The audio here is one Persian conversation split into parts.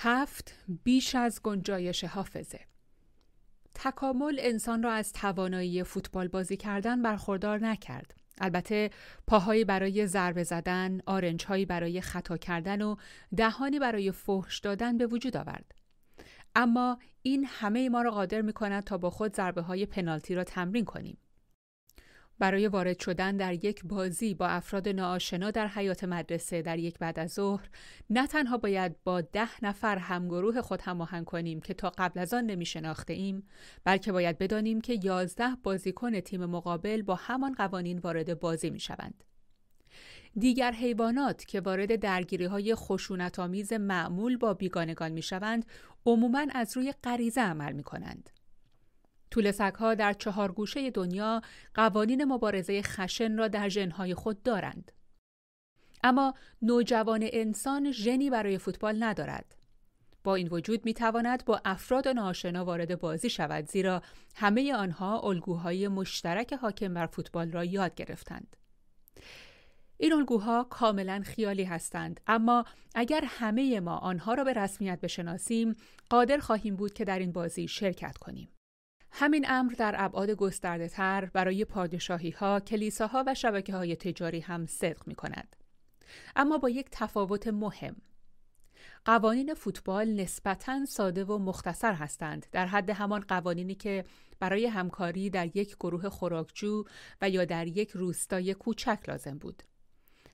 هفت بیش از گنجایش حافظه تکامل انسان را از توانایی فوتبال بازی کردن برخوردار نکرد. البته پاهایی برای ضربه زدن، آرنجهایی برای خطا کردن و دهانی برای فحش دادن به وجود آورد. اما این همه ما را قادر می کند تا با خود ضربه های پنالتی را تمرین کنیم. برای وارد شدن در یک بازی با افراد ناآشنا در حیات مدرسه در یک بعد از ظهر نه تنها باید با ده نفر همگروه خود هماهنگ کنیم که تا قبل از آن نمی شناخته ایم بلکه باید بدانیم که یازده بازیکن تیم مقابل با همان قوانین وارد بازی می شوند. دیگر حیوانات که وارد درگیری های خشونت آمیز معمول با بیگانگان می شوند عموماً از روی غریزه عمل می کنند. طول ها در چهار گوشه دنیا قوانین مبارزه خشن را در ژنهای خود دارند. اما نوجوان انسان ژنی برای فوتبال ندارد. با این وجود می تواند با افراد ناشنا وارد بازی شود زیرا همه آنها الگوهای مشترک حاکم بر فوتبال را یاد گرفتند. این الگوها کاملا خیالی هستند اما اگر همه ما آنها را به رسمیت بشناسیم قادر خواهیم بود که در این بازی شرکت کنیم. همین امر در ابعاد گسترده تر برای پادشاهی ها، کلیساها و شبکه های تجاری هم صدق می کند. اما با یک تفاوت مهم. قوانین فوتبال نسبتاً ساده و مختصر هستند در حد همان قوانینی که برای همکاری در یک گروه خوراکجو و یا در یک روستای کوچک لازم بود.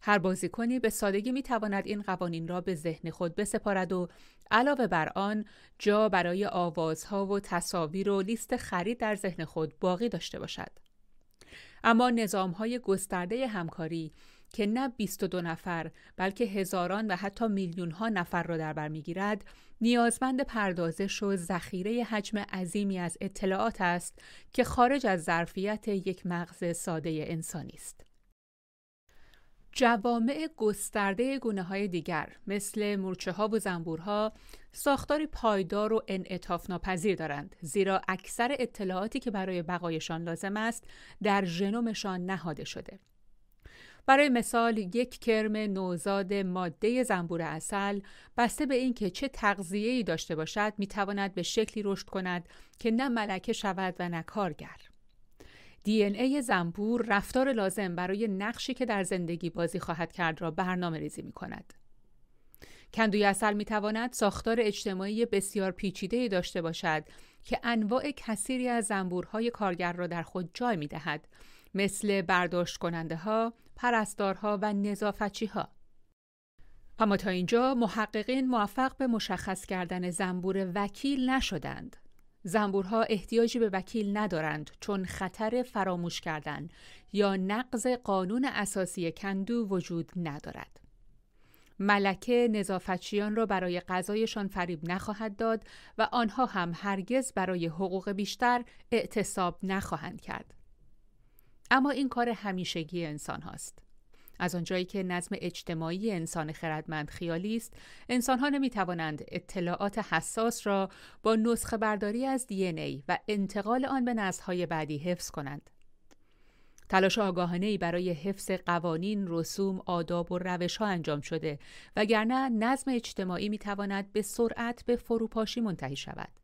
هر بازیکنی به سادگی می تواند این قوانین را به ذهن خود بسپارد و علاوه بر آن جا برای آوازها و تصاویر و لیست خرید در ذهن خود باقی داشته باشد. اما نظام های گسترده همکاری که نه 22 نفر بلکه هزاران و حتی میلیون ها نفر را در بر می‌گیرد نیازمند پردازش و ذخیره حجم عظیمی از اطلاعات است که خارج از ظرفیت یک مغز ساده انسانی است. جوامع گسترده گونه های دیگر مثل مورچه ها و زنبورها ساختاری پایدار و انعطاف ناپذیر دارند زیرا اکثر اطلاعاتی که برای بقایشان لازم است در ژنومشان نهاده شده. برای مثال یک کرم نوزاد ماده زنبور اصل بسته به اینکه چه تغذیه‌ای داشته باشد می‌تواند به شکلی رشد کند که نه ملکه شود و نه کارگر. دی ای زنبور رفتار لازم برای نقشی که در زندگی بازی خواهد کرد را برنامه ریزی می کند. کندوی اصل می تواند ساختار اجتماعی بسیار پیچیده داشته باشد که انواع کثیری از زنبورهای کارگر را در خود جای می دهد مثل برداشت کننده ها، پرستارها و نظافتچی ها. اما تا اینجا محققین موفق به مشخص کردن زنبور وکیل نشدند. زنبورها احتیاجی به وکیل ندارند چون خطر فراموش کردن یا نقض قانون اساسی کندو وجود ندارد. ملکه نظافتچیان را برای غذایشان فریب نخواهد داد و آنها هم هرگز برای حقوق بیشتر اعتصاب نخواهند کرد. اما این کار همیشگی انسان هاست. از آنجایی که نظم اجتماعی انسان خردمند خیالی است انسانها نمی توانند اطلاعات حساس را با نسخه برداری از دی ای و انتقال آن به نسل‌های بعدی حفظ کنند تلاش آگاهانه ای برای حفظ قوانین، رسوم، آداب و روش ها انجام شده وگرنه نظم اجتماعی می تواند به سرعت به فروپاشی منتهی شود.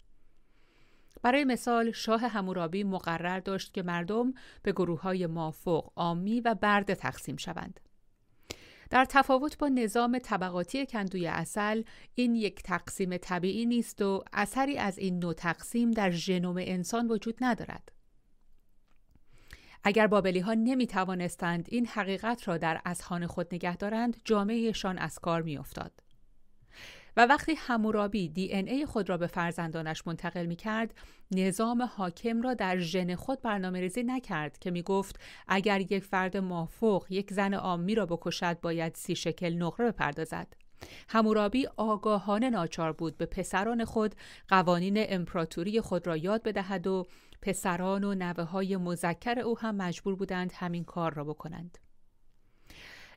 برای مثال شاه همورابی مقرر داشت که مردم به گروه های مافوق، آمی و برده تقسیم شوند. در تفاوت با نظام طبقاتی کندوی اصل این یک تقسیم طبیعی نیست و اثری از این نوع تقسیم در ژنوم انسان وجود ندارد. اگر بابلی ها نمی توانستند این حقیقت را در اذهان خود نگه دارند جامعهشان از کار می افتاد. و وقتی همورابی دی ان ای خود را به فرزندانش منتقل می کرد نظام حاکم را در ژن خود برنامه ریزی نکرد که می گفت اگر یک فرد مافوق یک زن آمی را بکشد باید سی شکل نقره بپردازد همورابی آگاهانه ناچار بود به پسران خود قوانین امپراتوری خود را یاد بدهد و پسران و نوه های مذکر او هم مجبور بودند همین کار را بکنند.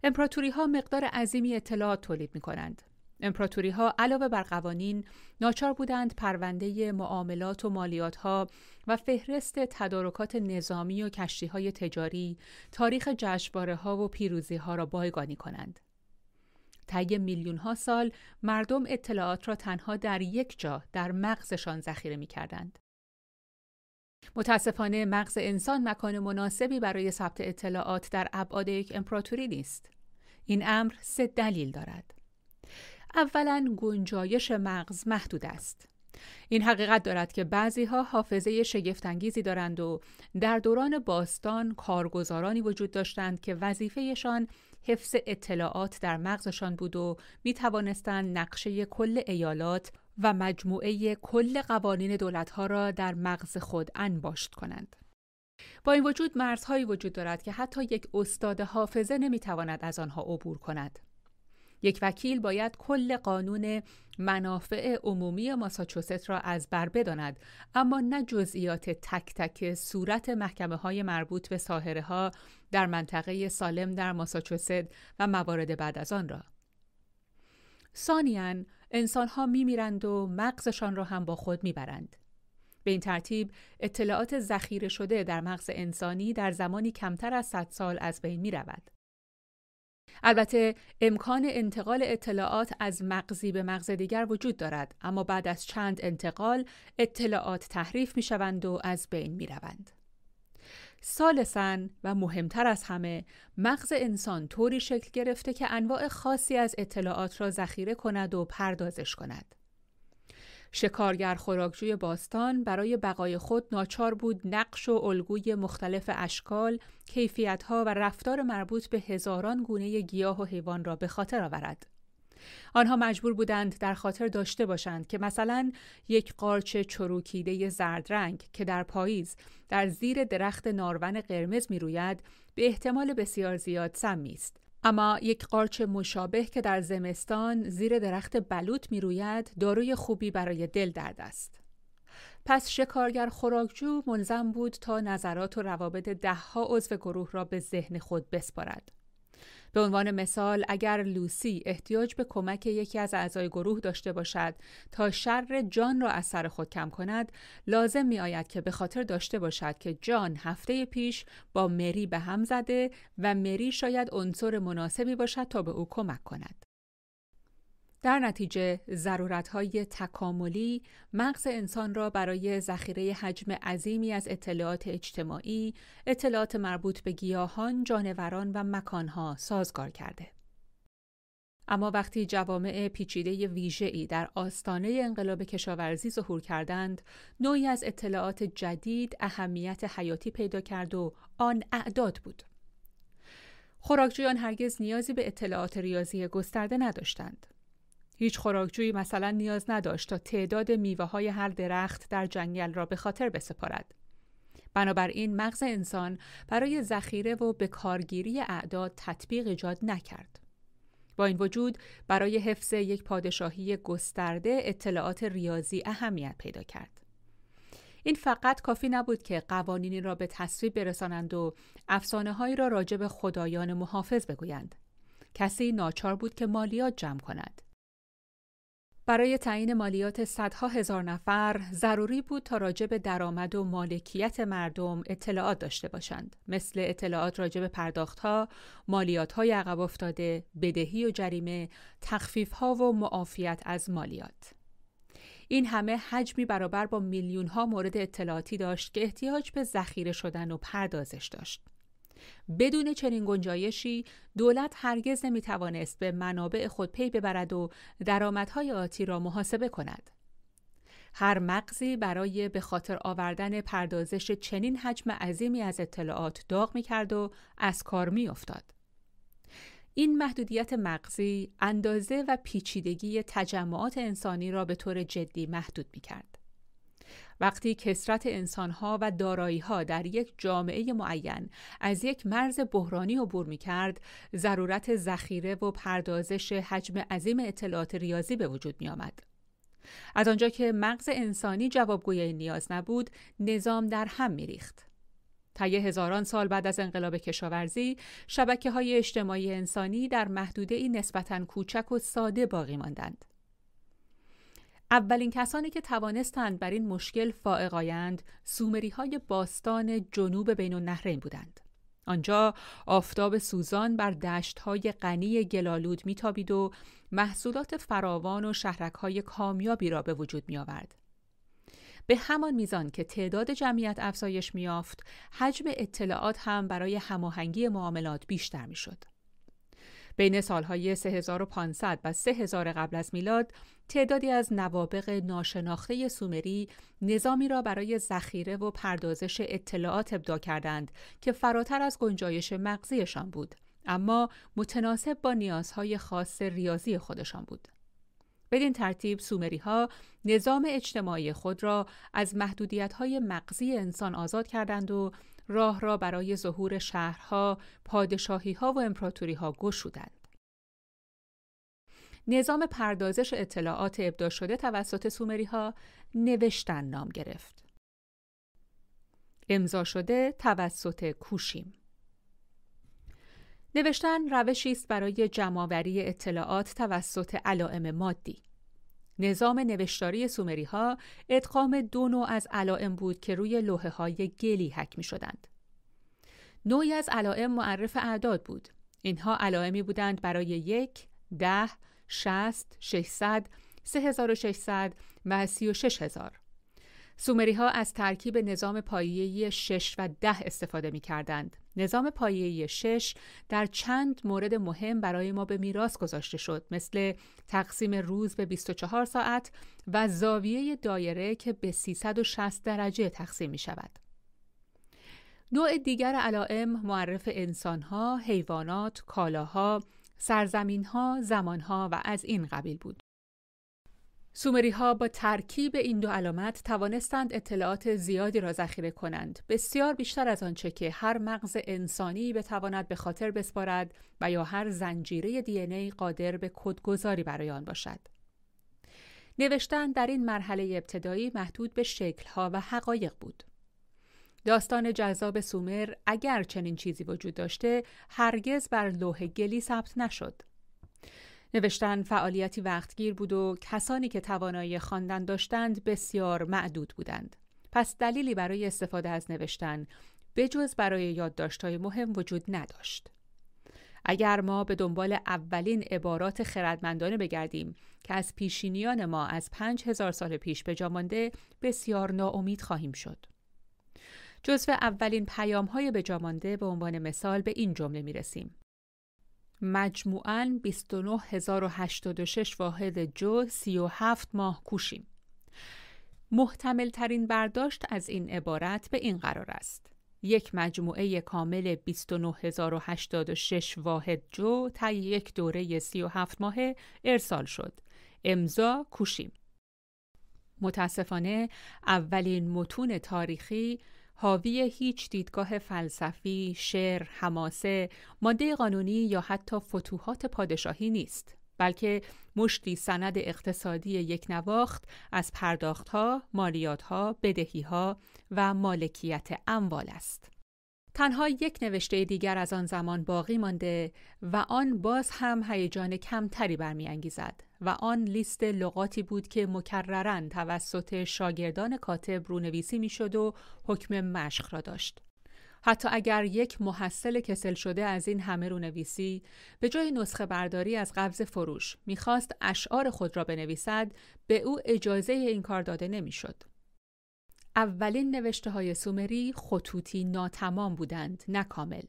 امپراتوری ها مقدار عظیمی اطلاعات تولید می کنند. امپراتوری ها علاوه بر قوانین ناچار بودند پرونده معاملات و مالیات ها و فهرست تدارکات نظامی و کشتی های تجاری، تاریخ جشنواره ها و پیروزی ها را بایگانی کنند. طی میلیون ها سال مردم اطلاعات را تنها در یک جا در مغزشان ذخیره می کردند. متاسفانه مغز انسان مکان مناسبی برای ثبت اطلاعات در ابعاد یک امپراتوری نیست. این امر سه دلیل دارد. اولا گنجایش مغز محدود است. این حقیقت دارد که بعضی ها حافظه شگفتانگیزی دارند و در دوران باستان کارگزارانی وجود داشتند که وظیفهشان حفظ اطلاعات در مغزشان بود و می توانستند نقشه کل ایالات و مجموعه کل قوانین دولتها را در مغز خود انباشت کنند. با این وجود مرزهایی وجود دارد که حتی یک استاد حافظه نمی‌تواند از آنها عبور کند. یک وکیل باید کل قانون منافع عمومی ماساچوست را از بر بداند اما نه جزئیات تک تک صورت محکمه های مربوط به ساهره ها در منطقه سالم در ماساچوست و موارد بعد از آن را. ثانیاً انسان ها می میرند و مغزشان را هم با خود می برند. به این ترتیب اطلاعات ذخیره شده در مغز انسانی در زمانی کمتر از 100 سال از بین می رود. البته امکان انتقال اطلاعات از مغزی به مغز دیگر وجود دارد اما بعد از چند انتقال اطلاعات تحریف می شوند و از بین می روند. سالسن و مهمتر از همه مغز انسان طوری شکل گرفته که انواع خاصی از اطلاعات را ذخیره کند و پردازش کند. شکارگر خوراکجوی باستان برای بقای خود ناچار بود نقش و الگوی مختلف اشکال، کیفیتها و رفتار مربوط به هزاران گونه گیاه و حیوان را به خاطر آورد. آنها مجبور بودند در خاطر داشته باشند که مثلا یک قارچ چروکیده زرد رنگ که در پاییز در زیر درخت نارون قرمز می روید به احتمال بسیار زیاد سمی است اما یک قارچ مشابه که در زمستان زیر درخت بلوط می روید داروی خوبی برای دل درد است. پس شکارگر خوراکجو ملزم بود تا نظرات و روابط دهها عضو گروه را به ذهن خود بسپارد. به عنوان مثال اگر لوسی احتیاج به کمک یکی از اعضای گروه داشته باشد تا شر جان را از سر خود کم کند لازم می آید که به خاطر داشته باشد که جان هفته پیش با مری به هم زده و مری شاید عنصر مناسبی باشد تا به او کمک کند. در نتیجه ضرورتهای تکاملی مغز انسان را برای ذخیره حجم عظیمی از اطلاعات اجتماعی، اطلاعات مربوط به گیاهان، جانوران و مکانها سازگار کرده. اما وقتی جوامع پیچیده ویژه‌ای در آستانه انقلاب کشاورزی ظهور کردند، نوعی از اطلاعات جدید اهمیت حیاتی پیدا کرد و آن اعداد بود. خوراکجویان هرگز نیازی به اطلاعات ریاضی گسترده نداشتند. هیچ خوراکجویی مثلا نیاز نداشت تا تعداد میوه های هر درخت در جنگل را به خاطر بسپارد. بنابراین مغز انسان برای ذخیره و به کارگیری اعداد تطبیق ایجاد نکرد. با این وجود برای حفظ یک پادشاهی گسترده اطلاعات ریاضی اهمیت پیدا کرد. این فقط کافی نبود که قوانینی را به تصویب برسانند و افسانه هایی را راجع به خدایان محافظ بگویند. کسی ناچار بود که مالیات جمع کند. برای تعیین مالیات صدها هزار نفر ضروری بود تا راجع به درآمد و مالکیت مردم اطلاعات داشته باشند مثل اطلاعات راجع به پرداختها، مالیات‌های عقب افتاده، بدهی و جریمه، تخفیف‌ها و معافیت از مالیات. این همه حجمی برابر با میلیون‌ها مورد اطلاعاتی داشت که احتیاج به ذخیره شدن و پردازش داشت. بدون چنین گنجایشی دولت هرگز نمی توانست به منابع خود پی ببرد و درآمدهای آتی را محاسبه کند. هر مغزی برای به خاطر آوردن پردازش چنین حجم عظیمی از اطلاعات داغ می کرد و از کار می افتاد. این محدودیت مغزی اندازه و پیچیدگی تجمعات انسانی را به طور جدی محدود می کرد. وقتی کسرت انسانها و داراییها در یک جامعه معین از یک مرز بحرانی عبور می کرد، ضرورت ذخیره و پردازش حجم عظیم اطلاعات ریاضی به وجود می آمد. از آنجا که مغز انسانی جوابگوی نیاز نبود، نظام در هم می ریخت. طی هزاران سال بعد از انقلاب کشاورزی، شبکه های اجتماعی انسانی در محدوده ای نسبتاً کوچک و ساده باقی ماندند. اولین کسانی که توانستند بر این مشکل فائق آیند سومری های باستان جنوب بین النهرین بودند. آنجا آفتاب سوزان بر دشتهای غنی گلالود میتابید و محصولات فراوان و شهرکهای کامیابی را به وجود می آورد. به همان میزان که تعداد جمعیت افزایش میافت، حجم اطلاعات هم برای هماهنگی معاملات بیشتر می‌شد. بین سالهای 3500 و 3000 قبل از میلاد تعدادی از نوابق ناشناخته سومری نظامی را برای ذخیره و پردازش اطلاعات ابدا کردند که فراتر از گنجایش مغزیشان بود اما متناسب با نیازهای خاص ریاضی خودشان بود. بدین ترتیب سومری ها نظام اجتماعی خود را از محدودیت های مغزی انسان آزاد کردند و راه را برای ظهور شهرها، پادشاهی ها و امپراتوری ها گشودند. نظام پردازش اطلاعات ابدا شده توسط سومری ها نوشتن نام گرفت. امضا شده توسط کوشیم. نوشتن روشی است برای جمعآوری اطلاعات توسط علائم مادی. نظام نوشتاری سومری ها ادغام دو نوع از علائم بود که روی لوحه های گلی حک می شدند. نوعی از علائم معرف اعداد بود. اینها علائمی بودند برای یک، ده، شست، سه هزار و ششصد و سی و شش هزار. سومری ها از ترکیب نظام پایه‌ای 6 و 10 استفاده می کردند. نظام پایه‌ای 6 در چند مورد مهم برای ما به میراث گذاشته شد مثل تقسیم روز به 24 ساعت و زاویه دایره که به 360 درجه تقسیم می شود. نوع دیگر علائم معرف انسانها، حیوانات، کالاها، سرزمینها، زمانها و از این قبیل بود. سومری ها با ترکیب این دو علامت توانستند اطلاعات زیادی را ذخیره کنند. بسیار بیشتر از آنچه که هر مغز انسانی بتواند به خاطر بسپارد و یا هر زنجیره دی ای قادر به کدگذاری برای آن باشد. نوشتن در این مرحله ابتدایی محدود به شکلها و حقایق بود. داستان جذاب سومر اگر چنین چیزی وجود داشته هرگز بر لوح گلی ثبت نشد. نوشتن فعالیتی وقتگیر بود و کسانی که توانایی خواندن داشتند بسیار معدود بودند. پس دلیلی برای استفاده از نوشتن بجز برای یادداشت‌های مهم وجود نداشت. اگر ما به دنبال اولین عبارات خردمندانه بگردیم که از پیشینیان ما از پنج هزار سال پیش به مانده بسیار ناامید خواهیم شد. جزو اولین پیام های به جامانده به عنوان مثال به این جمله می رسیم. مجموعاً 29086 واحد جو 37 ماه کوشیم. محتمل ترین برداشت از این عبارت به این قرار است. یک مجموعه کامل 29086 واحد جو طی یک دوره 37 ماه ارسال شد. امضا کوشیم. متاسفانه اولین متون تاریخی حاوی هیچ دیدگاه فلسفی، شعر، حماسه، ماده قانونی یا حتی فتوحات پادشاهی نیست بلکه مشتی سند اقتصادی یک نواخت از پرداختها، مالیاتها، بدهیها و مالکیت اموال است. تنها یک نوشته دیگر از آن زمان باقی مانده و آن باز هم هیجان کمتری برمیانگیزد و آن لیست لغاتی بود که مکررن توسط شاگردان کاتب رونویسی می‌شد و حکم مشق را داشت. حتی اگر یک محصل کسل شده از این همه رونویسی به جای نسخه برداری از قبض فروش می‌خواست اشعار خود را بنویسد به او اجازه این کار داده نمی‌شد. اولین نوشته های سومری خطوطی ناتمام بودند نه کامل.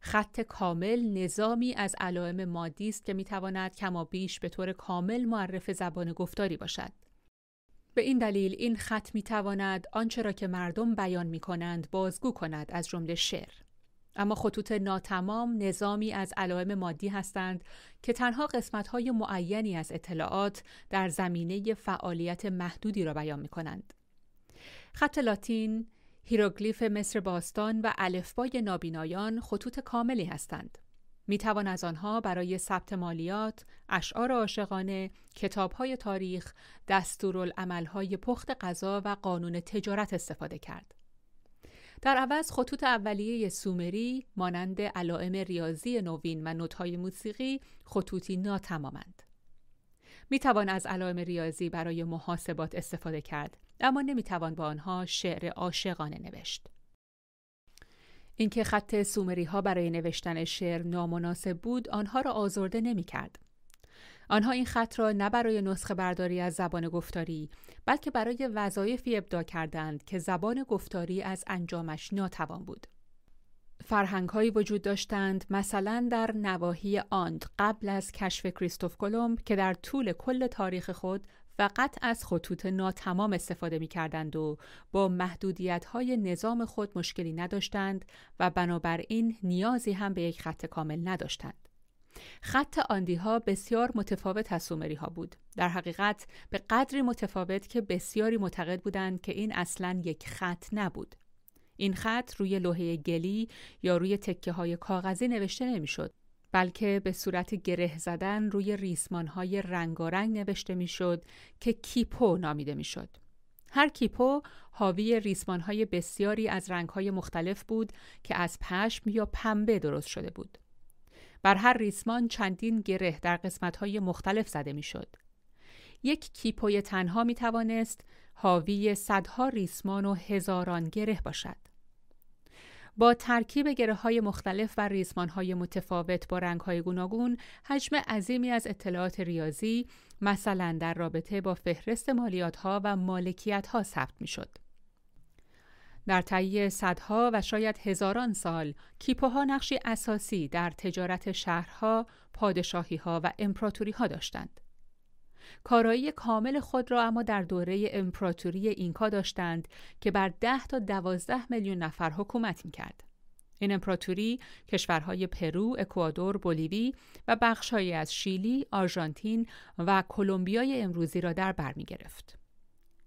خط کامل نظامی از علائم مادی است که می‌تواند کما بیش به طور کامل معرف زبان گفتاری باشد. به این دلیل این خط می‌تواند آنچه را که مردم بیان می کنند بازگو کند از جمله شعر. اما خطوط ناتمام نظامی از علائم مادی هستند که تنها قسمت‌های معینی از اطلاعات در زمینه فعالیت محدودی را بیان می کنند. خط لاتین، هیروگلیف مصر باستان و الفبای نابینایان خطوط کاملی هستند. می توان از آنها برای ثبت مالیات، اشعار عاشقانه، کتابهای تاریخ، دستورالعملهای پخت غذا و قانون تجارت استفاده کرد. در عوض خطوط اولیه سومری مانند علائم ریاضی نوین و نوتهای موسیقی خطوطی ناتمامند. می توان از علائم ریاضی برای محاسبات استفاده کرد اما نمی توان با آنها شعر عاشقانه نوشت اینکه خط سومری ها برای نوشتن شعر نامناسب بود آنها را آزرده نمی کرد. آنها این خط را نه برای نسخه برداری از زبان گفتاری بلکه برای وظایفی ابدا کردند که زبان گفتاری از انجامش ناتوان بود. فرهنگ هایی وجود داشتند مثلا در نواحی آند قبل از کشف کریستوف کلمب که در طول کل تاریخ خود فقط از خطوط ناتمام استفاده می کردند و با محدودیت های نظام خود مشکلی نداشتند و بنابراین نیازی هم به یک خط کامل نداشتند. خط آندی ها بسیار متفاوت از سومری ها بود. در حقیقت به قدری متفاوت که بسیاری معتقد بودند که این اصلا یک خط نبود. این خط روی لوحه گلی یا روی تکه های کاغذی نوشته نمی‌شد بلکه به صورت گره زدن روی ریسمان های رنگارنگ نوشته می‌شد که کیپو نامیده می‌شد. هر کیپو حاوی ریسمان های بسیاری از رنگ های مختلف بود که از پشم یا پنبه درست شده بود. بر هر ریسمان چندین گره در قسمت های مختلف زده می‌شد. یک کیپوی تنها می توانست حاوی صدها ریسمان و هزاران گره باشد. با ترکیب گره های مختلف و ریزمان های متفاوت با رنگ های گوناگون حجم عظیمی از اطلاعات ریاضی مثلا در رابطه با فهرست مالیات ها و مالکیت ها ثبت می شد. در تهیه صدها و شاید هزاران سال کیپوها نقشی اساسی در تجارت شهرها، پادشاهی ها و امپراتوری ها داشتند. کارایی کامل خود را اما در دوره امپراتوری اینکا داشتند که بر ده تا دوازده میلیون نفر حکومت می‌کرد. این امپراتوری کشورهای پرو، اکوادور، بولیوی و بخشهایی از شیلی، آرژانتین و کلمبیای امروزی را در بر می گرفت.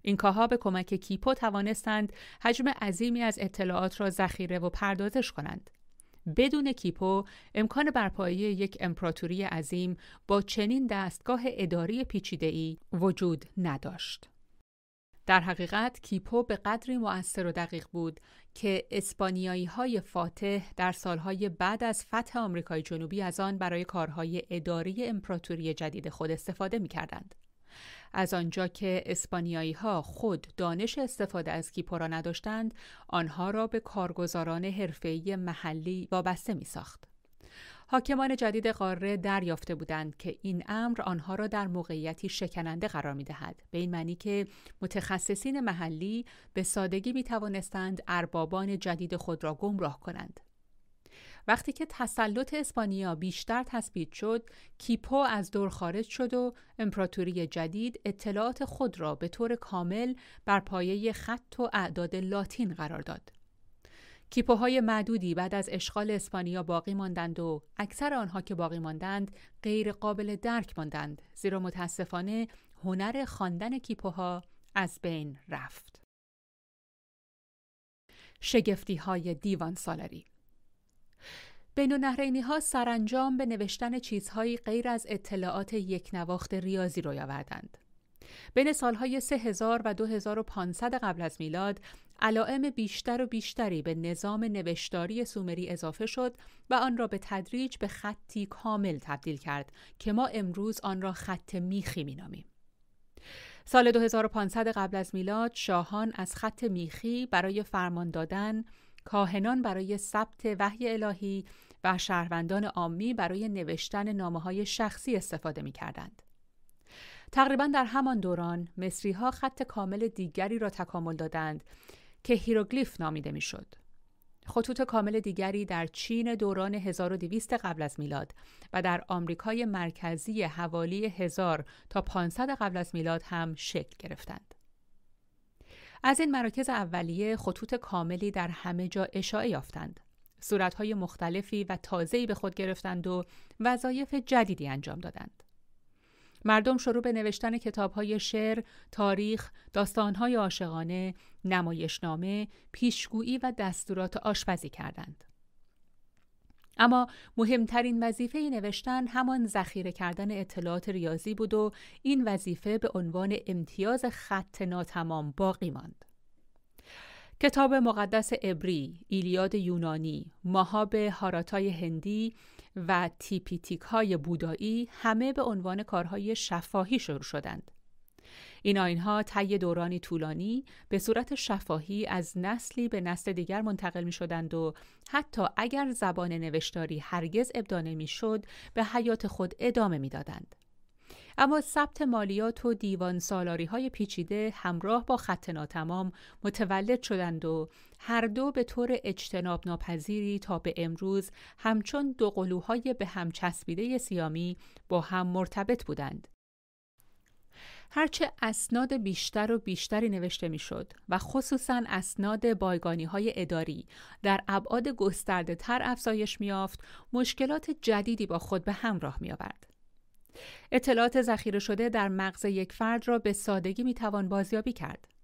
این کاها به کمک کیپو توانستند حجم عظیمی از اطلاعات را ذخیره و پردازش کنند. بدون کیپو امکان برپایی یک امپراتوری عظیم با چنین دستگاه اداری پیچیده‌ای وجود نداشت. در حقیقت کیپو به قدری مؤثر و دقیق بود که اسپانیایی های فاتح در سالهای بعد از فتح آمریکای جنوبی از آن برای کارهای اداری امپراتوری جدید خود استفاده می کردند. از آنجا که اسپانیایی ها خود دانش استفاده از کیپو را نداشتند، آنها را به کارگزاران حرفه‌ای محلی وابسته می ساخت. حاکمان جدید قاره دریافته بودند که این امر آنها را در موقعیتی شکننده قرار می دهد. به این معنی که متخصصین محلی به سادگی می توانستند اربابان جدید خود را گمراه کنند. وقتی که تسلط اسپانیا بیشتر تثبیت شد، کیپو از دور خارج شد و امپراتوری جدید اطلاعات خود را به طور کامل بر پایه خط و اعداد لاتین قرار داد. کیپوهای معدودی بعد از اشغال اسپانیا باقی ماندند و اکثر آنها که باقی ماندند غیر قابل درک ماندند زیرا متاسفانه هنر خواندن کیپوها از بین رفت. شگفتی های دیوان سالاری بین النهرینی ها سرانجام به نوشتن چیزهایی غیر از اطلاعات یک نواخت ریاضی روی آوردند. بین سالهای 3000 و 2500 قبل از میلاد علائم بیشتر و بیشتری به نظام نوشتاری سومری اضافه شد و آن را به تدریج به خطی کامل تبدیل کرد که ما امروز آن را خط میخی مینامیم. سال 2500 قبل از میلاد شاهان از خط میخی برای فرمان دادن، کاهنان برای ثبت وحی الهی و شهروندان عامی برای نوشتن نامه های شخصی استفاده می کردند. تقریبا در همان دوران مصری ها خط کامل دیگری را تکامل دادند که هیروگلیف نامیده می شد. خطوط کامل دیگری در چین دوران 1200 قبل از میلاد و در آمریکای مرکزی حوالی 1000 تا 500 قبل از میلاد هم شکل گرفتند. از این مراکز اولیه خطوط کاملی در همه جا اشاعه یافتند. صورتهای مختلفی و تازه‌ای به خود گرفتند و وظایف جدیدی انجام دادند. مردم شروع به نوشتن کتابهای شعر، تاریخ، داستانهای عاشقانه، نمایشنامه، پیشگویی و دستورات آشپزی کردند. اما مهمترین وظیفه نوشتن همان ذخیره کردن اطلاعات ریاضی بود و این وظیفه به عنوان امتیاز خط ناتمام باقی ماند. کتاب مقدس عبری، ایلیاد یونانی، ماهاب هاراتای هندی و تیپیتیک های بودایی همه به عنوان کارهای شفاهی شروع شدند. این آینها طی دورانی طولانی به صورت شفاهی از نسلی به نسل دیگر منتقل می شدند و حتی اگر زبان نوشتاری هرگز ابدا نمی شد به حیات خود ادامه می دادند. اما ثبت مالیات و دیوان سالاری های پیچیده همراه با خط ناتمام متولد شدند و هر دو به طور اجتناب ناپذیری تا به امروز همچون دو قلوهای به هم چسبیده سیامی با هم مرتبط بودند. هرچه اسناد بیشتر و بیشتری نوشته می‌شد و خصوصا اسناد بایگانی های اداری در ابعاد گسترده تر افزایش میافت مشکلات جدیدی با خود به همراه می آورد. اطلاعات ذخیره شده در مغز یک فرد را به سادگی می توان بازیابی کرد.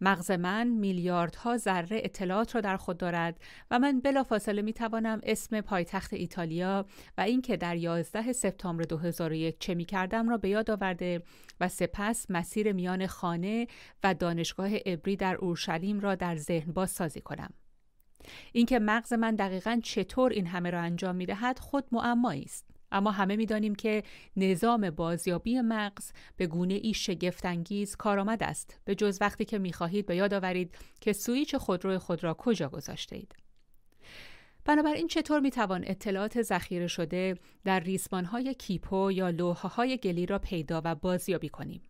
مغز من میلیاردها ذره اطلاعات را در خود دارد و من بلافاصله می توانم اسم پایتخت ایتالیا و اینکه در 11 سپتامبر 2001 چه می کردم را به یاد آورده و سپس مسیر میان خانه و دانشگاه ابری در اورشلیم را در ذهن بازسازی کنم. اینکه مغز من دقیقا چطور این همه را انجام می دهد خود معمایی است. اما همه می‌دانیم که نظام بازیابی مغز به گونه ای شگفتانگیز کارآمد است به جز وقتی که می‌خواهید به یاد آورید که سویچ خودرو خود را کجا گذاشته اید. بنابراین چطور می توان اطلاعات ذخیره شده در ریسمان های کیپو یا لوحه های گلی را پیدا و بازیابی کنیم؟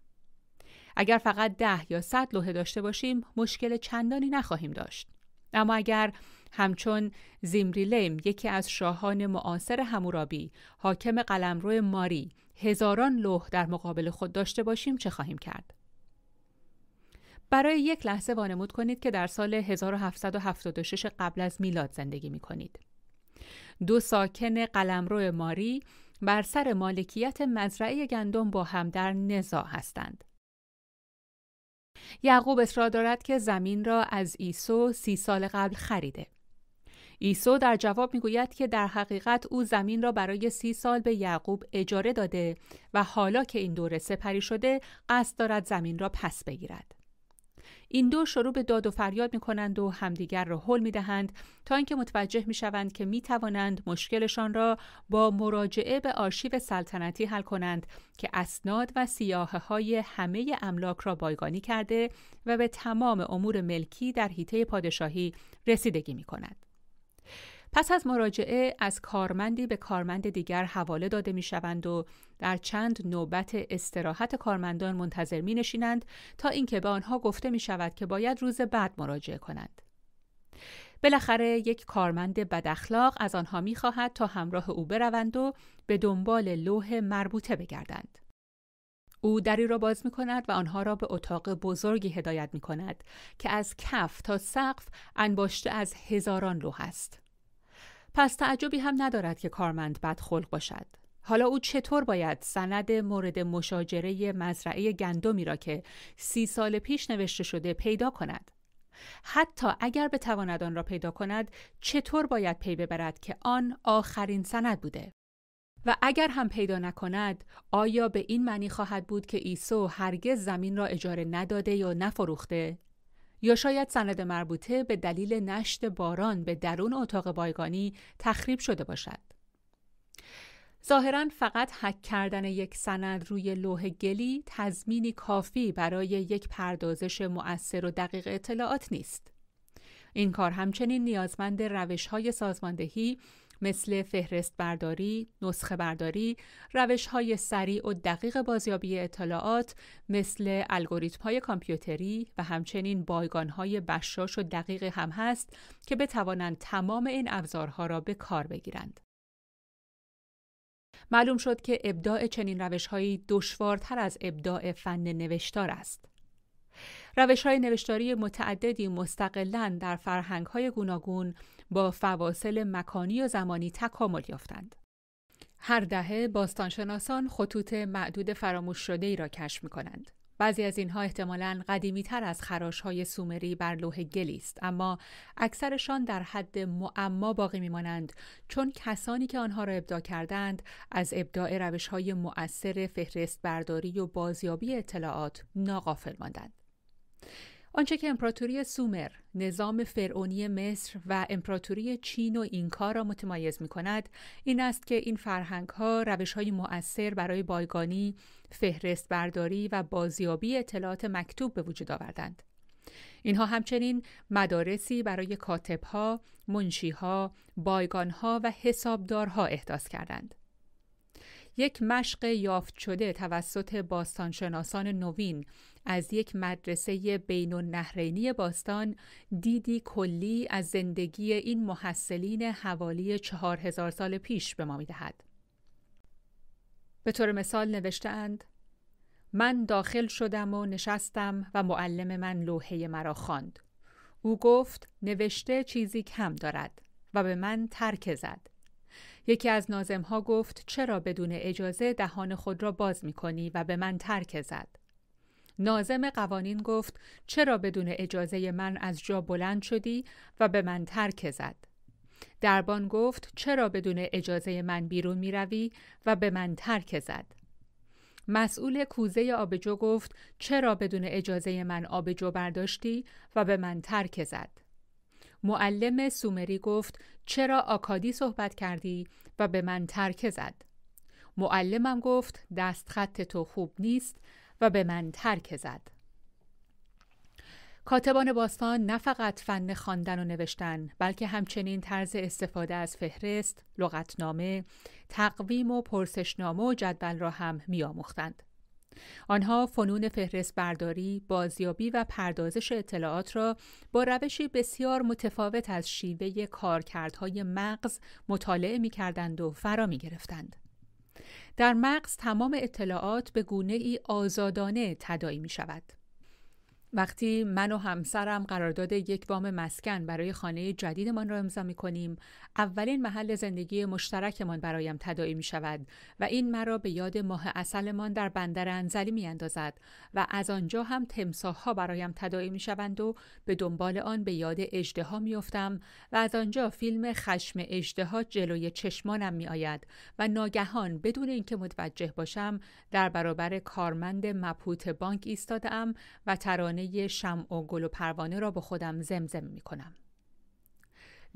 اگر فقط ده یا صد لوحه داشته باشیم مشکل چندانی نخواهیم داشت. اما اگر همچون زیمریلیم یکی از شاهان معاصر همورابی حاکم قلمرو ماری هزاران لوح در مقابل خود داشته باشیم چه خواهیم کرد؟ برای یک لحظه وانمود کنید که در سال 1776 قبل از میلاد زندگی می کنید. دو ساکن قلمرو ماری بر سر مالکیت مزرعه گندم با هم در نزاع هستند. یعقوب اصرار دارد که زمین را از ایسو سی سال قبل خریده. ایسو در جواب می‌گوید که در حقیقت او زمین را برای سی سال به یعقوب اجاره داده و حالا که این دوره سپری شده قصد دارد زمین را پس بگیرد. این دو شروع به داد و فریاد می کنند و همدیگر را حل می دهند تا اینکه متوجه می شوند که می توانند مشکلشان را با مراجعه به آرشیو سلطنتی حل کنند که اسناد و سیاهه های همه املاک را بایگانی کرده و به تمام امور ملکی در حیطه پادشاهی رسیدگی می کند. پس از مراجعه از کارمندی به کارمند دیگر حواله داده می شوند و در چند نوبت استراحت کارمندان منتظر می نشینند تا اینکه به آنها گفته می شود که باید روز بعد مراجعه کنند. بالاخره یک کارمند بداخلاق از آنها می خواهد تا همراه او بروند و به دنبال لوح مربوطه بگردند. او دری را باز می کند و آنها را به اتاق بزرگی هدایت می کند که از کف تا سقف انباشته از هزاران لوح است. پس تعجبی هم ندارد که کارمند بدخلق باشد. حالا او چطور باید سند مورد مشاجره مزرعه گندمی را که سی سال پیش نوشته شده پیدا کند؟ حتی اگر بتواند آن را پیدا کند چطور باید پی ببرد که آن آخرین سند بوده؟ و اگر هم پیدا نکند آیا به این معنی خواهد بود که ایسو هرگز زمین را اجاره نداده یا نفروخته یا شاید سند مربوطه به دلیل نشت باران به درون اتاق بایگانی تخریب شده باشد. ظاهرا فقط حک کردن یک سند روی لوح گلی تضمینی کافی برای یک پردازش مؤثر و دقیق اطلاعات نیست. این کار همچنین نیازمند روش های سازماندهی مثل فهرست برداری، نسخه برداری، روش های سریع و دقیق بازیابی اطلاعات مثل الگوریتم های کامپیوتری و همچنین بایگان های بشاش و دقیق هم هست که بتوانند تمام این ابزارها را به کار بگیرند. معلوم شد که ابداع چنین روشهایی دشوارتر از ابداع فن نوشتار است. روش های نوشتاری متعددی مستقلا در فرهنگ های گوناگون با فواصل مکانی و زمانی تکامل یافتند. هر دهه باستانشناسان خطوط معدود فراموش شده ای را کشف می کنند. بعضی از اینها احتمالاً قدیمی تر از خراش های سومری بر لوح گلی است اما اکثرشان در حد معما باقی میمانند چون کسانی که آنها را ابداع کردند از ابداع روش های مؤثر فهرست برداری و بازیابی اطلاعات ناقافل ماندند آنچه که امپراتوری سومر، نظام فرعونی مصر و امپراتوری چین و اینکا را متمایز می کند، این است که این فرهنگ ها روش های مؤثر برای بایگانی، فهرست برداری و بازیابی اطلاعات مکتوب به وجود آوردند. اینها همچنین مدارسی برای کاتبها، منشیها، بایگانها و حسابدارها احداث کردند. یک مشق یافت شده توسط باستانشناسان نوین از یک مدرسه بین النهرینی باستان دیدی کلی از زندگی این محصلین حوالی چهار هزار سال پیش به ما می‌دهد. به طور مثال نوشتهاند من داخل شدم و نشستم و معلم من لوحه مرا خواند. او گفت نوشته چیزی کم دارد و به من ترک زد. یکی از نازمها گفت چرا بدون اجازه دهان خود را باز می کنی و به من ترک زد. نازم قوانین گفت چرا بدون اجازه من از جا بلند شدی و به من ترک زد. دربان گفت چرا بدون اجازه من بیرون می روی و به من ترک زد. مسئول کوزه آبجو گفت چرا بدون اجازه من آبجو برداشتی و به من ترک زد. معلم سومری گفت چرا آکادی صحبت کردی و به من ترک زد. معلمم گفت دست خط تو خوب نیست و به من ترک زد. کاتبان باستان نه فقط فن خواندن و نوشتن بلکه همچنین طرز استفاده از فهرست، لغتنامه، تقویم و پرسشنامه و جدول را هم میآموختند. آنها فنون فهرست برداری، بازیابی و پردازش اطلاعات را با روشی بسیار متفاوت از شیوه کارکردهای مغز مطالعه می کردند و فرا می گرفتند. در مغز تمام اطلاعات به گونه ای آزادانه تدایی می شود. وقتی من و همسرم قرارداد یک وام مسکن برای خانه جدیدمان را امضا می کنیم اولین محل زندگی مشترکمان برایم تداعی می شود و این مرا به یاد ماه اصلمان در بندر انزلی می اندازد و از آنجا هم تمساح ها برایم تداعی می شوند و به دنبال آن به یاد اجده ها می افتم و از آنجا فیلم خشم اجده ها جلوی چشمانم می آید و ناگهان بدون اینکه متوجه باشم در برابر کارمند مپوت بانک ایستادم و ترانه شمع و گل و پروانه را به خودم زمزم می کنم.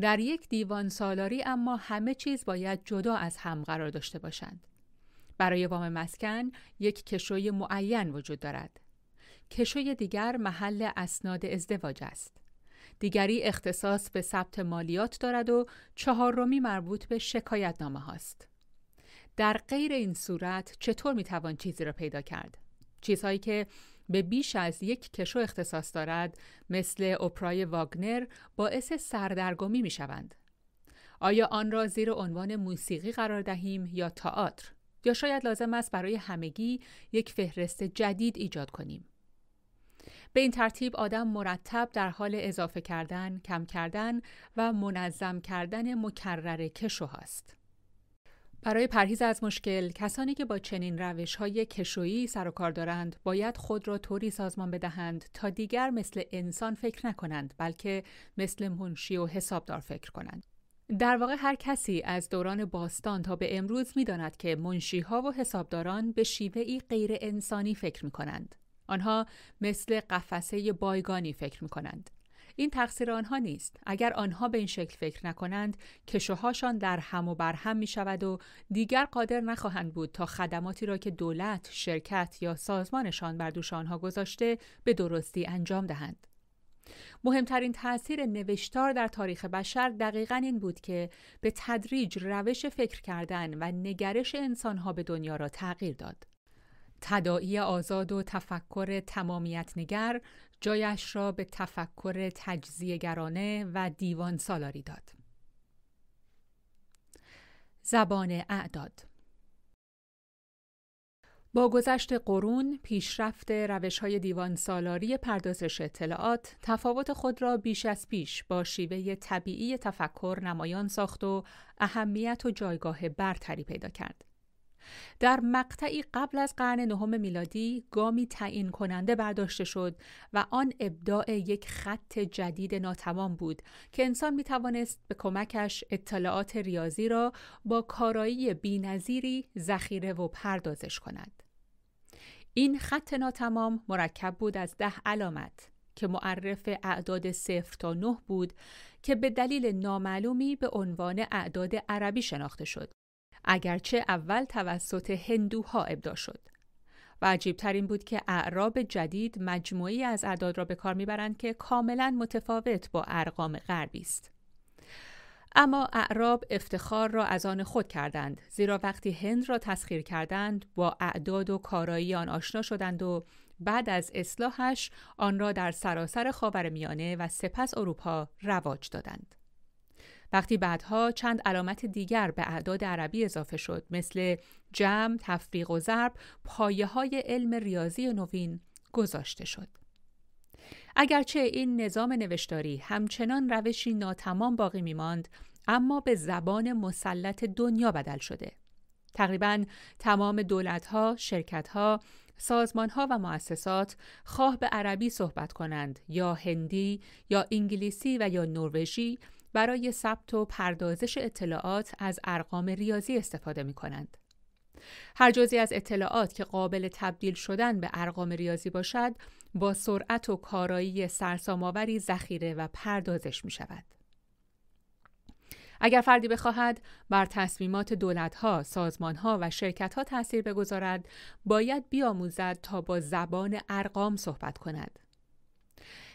در یک دیوان سالاری اما همه چیز باید جدا از هم قرار داشته باشند. برای وام مسکن یک کشوی معین وجود دارد. کشوی دیگر محل اسناد ازدواج است. دیگری اختصاص به ثبت مالیات دارد و چهارمی مربوط به شکایت نامه هاست. در غیر این صورت چطور می توان چیزی را پیدا کرد؟ چیزهایی که به بیش از یک کشو اختصاص دارد مثل اپرای واگنر باعث سردرگمی می شوند. آیا آن را زیر عنوان موسیقی قرار دهیم یا تئاتر یا شاید لازم است برای همگی یک فهرست جدید ایجاد کنیم به این ترتیب آدم مرتب در حال اضافه کردن، کم کردن و منظم کردن مکرر کشو هست. برای پرهیز از مشکل کسانی که با چنین روش های کشویی سر و کار دارند باید خود را طوری سازمان بدهند تا دیگر مثل انسان فکر نکنند بلکه مثل منشی و حسابدار فکر کنند در واقع هر کسی از دوران باستان تا به امروز می داند که منشی ها و حسابداران به شیوه ای غیر انسانی فکر می کنند. آنها مثل قفسه بایگانی فکر می کنند. این تقصیر آنها نیست اگر آنها به این شکل فکر نکنند کشوهاشان در هم و بر هم می شود و دیگر قادر نخواهند بود تا خدماتی را که دولت، شرکت یا سازمانشان بر دوش آنها گذاشته به درستی انجام دهند. مهمترین تاثیر نوشتار در تاریخ بشر دقیقا این بود که به تدریج روش فکر کردن و نگرش انسانها به دنیا را تغییر داد. تدائی آزاد و تفکر تمامیت نگر جایش را به تفکر تجزیهگرانه و دیوان سالاری داد. زبان اعداد با گذشت قرون پیشرفت روش های دیوان سالاری پردازش اطلاعات تفاوت خود را بیش از پیش با شیوه طبیعی تفکر نمایان ساخت و اهمیت و جایگاه برتری پیدا کرد. در مقطعی قبل از قرن نهم میلادی گامی تعیین کننده برداشته شد و آن ابداع یک خط جدید ناتمام بود که انسان می توانست به کمکش اطلاعات ریاضی را با کارایی بینظیری ذخیره و پردازش کند. این خط ناتمام مرکب بود از ده علامت که معرف اعداد صفر تا نه بود که به دلیل نامعلومی به عنوان اعداد عربی شناخته شد. اگرچه اول توسط هندوها ابدا شد. و عجیبتر این بود که اعراب جدید مجموعی از اعداد را به کار می‌برند که کاملا متفاوت با ارقام غربی است. اما اعراب افتخار را از آن خود کردند زیرا وقتی هند را تسخیر کردند با اعداد و کارایی آن آشنا شدند و بعد از اصلاحش آن را در سراسر خاورمیانه و سپس اروپا رواج دادند. وقتی بعدها چند علامت دیگر به اعداد عربی اضافه شد مثل جمع، تفریق و ضرب پایه های علم ریاضی نوین گذاشته شد. اگرچه این نظام نوشتاری همچنان روشی ناتمام باقی میماند اما به زبان مسلط دنیا بدل شده. تقریبا تمام دولتها، شرکتها، سازمانها و مؤسسات خواه به عربی صحبت کنند یا هندی یا انگلیسی و یا نروژی برای ثبت و پردازش اطلاعات از ارقام ریاضی استفاده می کنند. هر جزی از اطلاعات که قابل تبدیل شدن به ارقام ریاضی باشد با سرعت و کارایی سرسام‌آوری ذخیره و پردازش می شود. اگر فردی بخواهد بر تصمیمات دولتها، سازمانها و شرکتها تاثیر بگذارد، باید بیاموزد تا با زبان ارقام صحبت کند.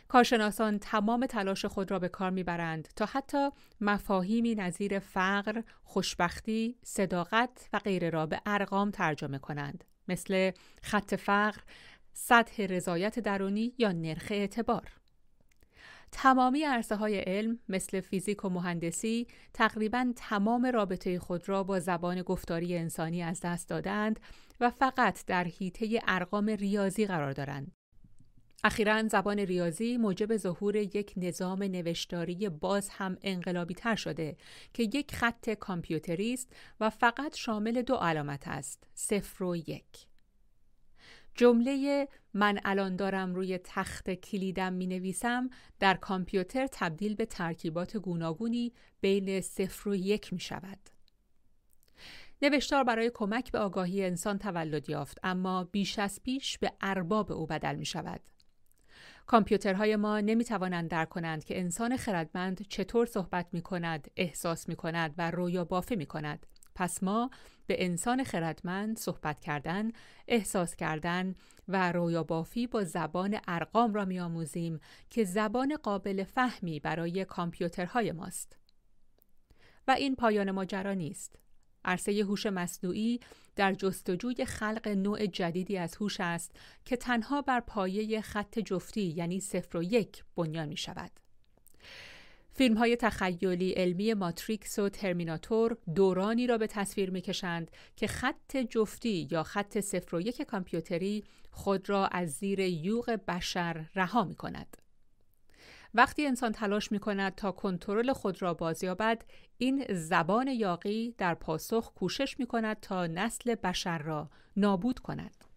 کارشناسان تمام تلاش خود را به کار می‌برند تا حتی مفاهیمی نظیر فقر، خوشبختی، صداقت و غیره را به ارقام ترجمه کنند مثل خط فقر، سطح رضایت درونی یا نرخ اعتبار. تمامی عرصه های علم مثل فیزیک و مهندسی تقریبا تمام رابطه خود را با زبان گفتاری انسانی از دست دادند و فقط در حیطه ارقام ریاضی قرار دارند. اخیرا زبان ریاضی موجب ظهور یک نظام نوشتاری باز هم انقلابی تر شده که یک خط کامپیوتری است و فقط شامل دو علامت است صفر و یک جمله من الان دارم روی تخت کلیدم می نویسم در کامپیوتر تبدیل به ترکیبات گوناگونی بین صفر و یک می شود. نوشتار برای کمک به آگاهی انسان تولد یافت اما بیش از پیش به ارباب او بدل می شود. کامپیوترهای ما نمی توانند درک کنند که انسان خردمند چطور صحبت می کند، احساس می کند و رویا بافه می کند. پس ما به انسان خردمند صحبت کردن، احساس کردن و رویا بافی با زبان ارقام را می آموزیم که زبان قابل فهمی برای کامپیوترهای ماست. و این پایان ماجرا نیست. عرصه هوش مصنوعی در جستجوی خلق نوع جدیدی از هوش است که تنها بر پایه خط جفتی یعنی صفر و یک بنیان می شود. فیلم های تخیلی علمی ماتریکس و ترمیناتور دورانی را به تصویر می کشند که خط جفتی یا خط صفر و یک کامپیوتری خود را از زیر یوغ بشر رها می کند. وقتی انسان تلاش می کند تا کنترل خود را بازیابد این زبان یاقی در پاسخ کوشش می کند تا نسل بشر را نابود کند.